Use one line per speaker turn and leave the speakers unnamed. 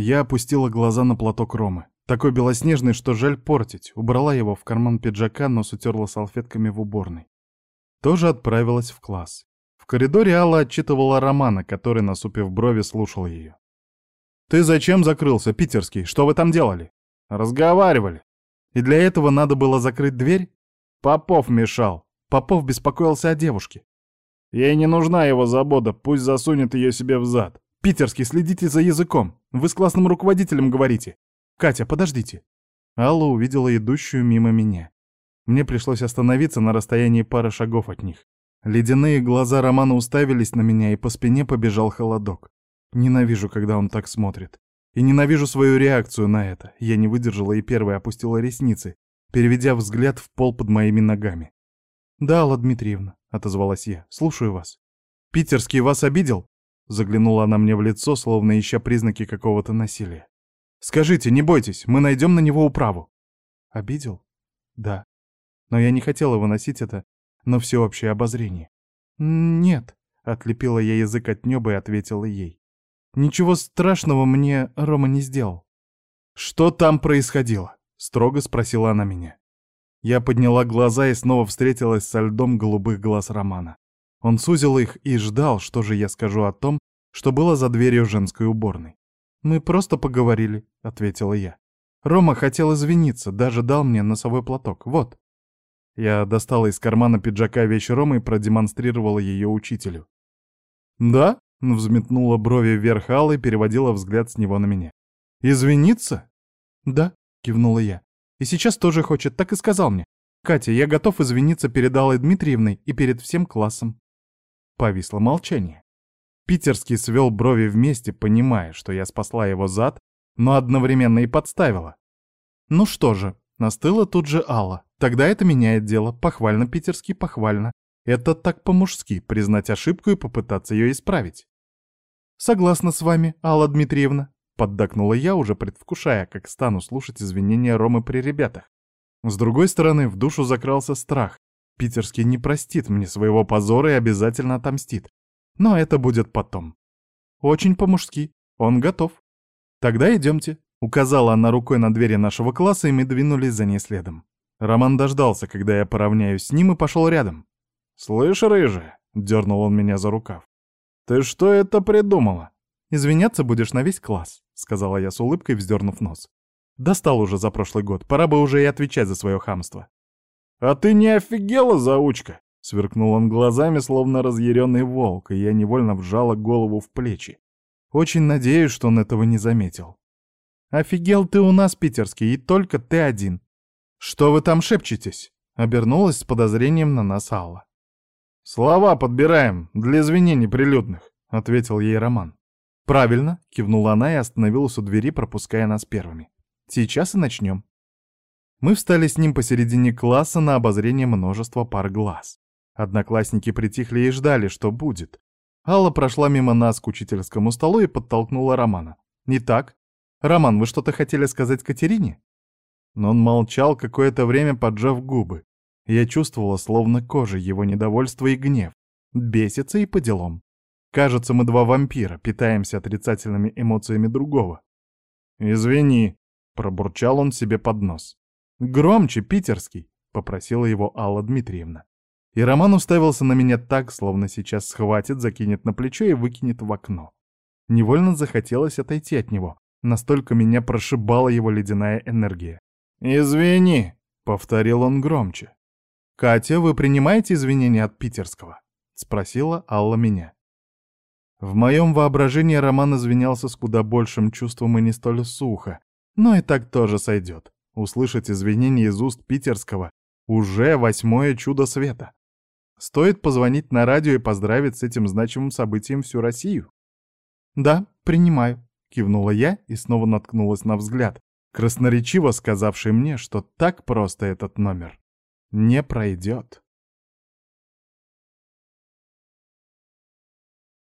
Я опустила глаза на платок Ромы. Такой белоснежный, что жаль портить. Убрала его в карман пиджака, но утерла салфетками в уборной. Тоже отправилась в класс. В коридоре Алла отчитывала Романа, который, насупив брови, слушал ее. «Ты зачем закрылся, питерский? Что вы там делали?» «Разговаривали. И для этого надо было закрыть дверь?» «Попов мешал. Попов беспокоился о девушке. Ей не нужна его забота, пусть засунет ее себе в зад. Питерский, следите за языком. Вы с классным руководителем говорите. Катя, подождите. Алла увидела идущую мимо меня. Мне пришлось остановиться на расстоянии пары шагов от них. Ледяные глаза Романа уставились на меня, и по спине побежал холодок. Ненавижу, когда он так смотрит. И ненавижу свою реакцию на это. Я не выдержала и первой опустила ресницы, переведя взгляд в пол под моими ногами. «Да, Алла Дмитриевна», — отозвалась я, — «слушаю вас». «Питерский вас обидел?» Заглянула она мне в лицо, словно ища признаки какого-то насилия. «Скажите, не бойтесь, мы найдем на него управу». «Обидел?» «Да». Но я не хотела выносить это на всеобщее обозрение. «Нет», — отлепила я язык от неба и ответила ей. «Ничего страшного мне Рома не сделал». «Что там происходило?» — строго спросила она меня. Я подняла глаза и снова встретилась со льдом голубых глаз Романа. Он сузил их и ждал, что же я скажу о том, что было за дверью женской уборной. «Мы просто поговорили», — ответила я. «Рома хотел извиниться, даже дал мне носовой платок. Вот». Я достала из кармана пиджака вещь Ромы и продемонстрировала ее учителю. «Да?» — взметнула брови вверх Аллы и переводила взгляд с него на меня. «Извиниться?» «Да», — кивнула я. «И сейчас тоже хочет, так и сказал мне. Катя, я готов извиниться перед Аллой Дмитриевной и перед всем классом». Повисло молчание. Питерский свел брови вместе, понимая, что я спасла его зад, но одновременно и подставила. Ну что же, настыла тут же Алла. Тогда это меняет дело. Похвально, Питерский, похвально. Это так по-мужски, признать ошибку и попытаться ее исправить. «Согласна с вами, Алла Дмитриевна», — поддакнула я, уже предвкушая, как стану слушать извинения Ромы при ребятах. С другой стороны, в душу закрался страх. Питерский не простит мне своего позора и обязательно отомстит. Но это будет потом. Очень по-мужски. Он готов. Тогда идемте. Указала она рукой на двери нашего класса, и мы двинулись за ней следом. Роман дождался, когда я поравняюсь с ним, и пошел рядом. «Слышь, рыжая!» — дернул он меня за рукав. «Ты что это придумала?» «Извиняться будешь на весь класс», — сказала я с улыбкой, вздернув нос. «Достал уже за прошлый год, пора бы уже и отвечать за свое хамство». «А ты не офигела, заучка?» Сверкнул он глазами, словно разъяренный волк, и я невольно вжала голову в плечи. Очень надеюсь, что он этого не заметил. «Офигел ты у нас, питерский, и только ты один». «Что вы там шепчетесь?» — обернулась с подозрением на нас Алла. «Слова подбираем для извинений прилюдных», — ответил ей Роман. «Правильно», — кивнула она и остановилась у двери, пропуская нас первыми. «Сейчас и начнем». Мы встали с ним посередине класса на обозрение множества пар глаз. Одноклассники притихли и ждали, что будет. Алла прошла мимо нас к учительскому столу и подтолкнула Романа. «Итак, Роман, вы что-то хотели сказать Катерине?» Но он молчал какое-то время, поджав губы. Я чувствовала, словно кожей, его недовольство и гнев. Бесится и по делам. Кажется, мы два вампира, питаемся отрицательными эмоциями другого. «Извини», — пробурчал он себе под нос. «Громче, питерский!» — попросила его Алла Дмитриевна. И Роман уставился на меня так, словно сейчас схватит, закинет на плечо и выкинет в окно. Невольно захотелось отойти от него. Настолько меня прошибала его ледяная энергия. «Извини», — повторил он громче. «Катя, вы принимаете извинения от питерского?» — спросила Алла меня. В моем воображении Роман извинялся с куда большим чувством и не столь сухо, но и так тоже сойдет. Услышать извинения из уст питерского — уже восьмое чудо света. Стоит позвонить на радио и поздравить с этим значимым событием всю Россию. «Да, принимаю», — кивнула я и снова наткнулась на взгляд, красноречиво сказавший мне, что так просто этот номер не пройдет.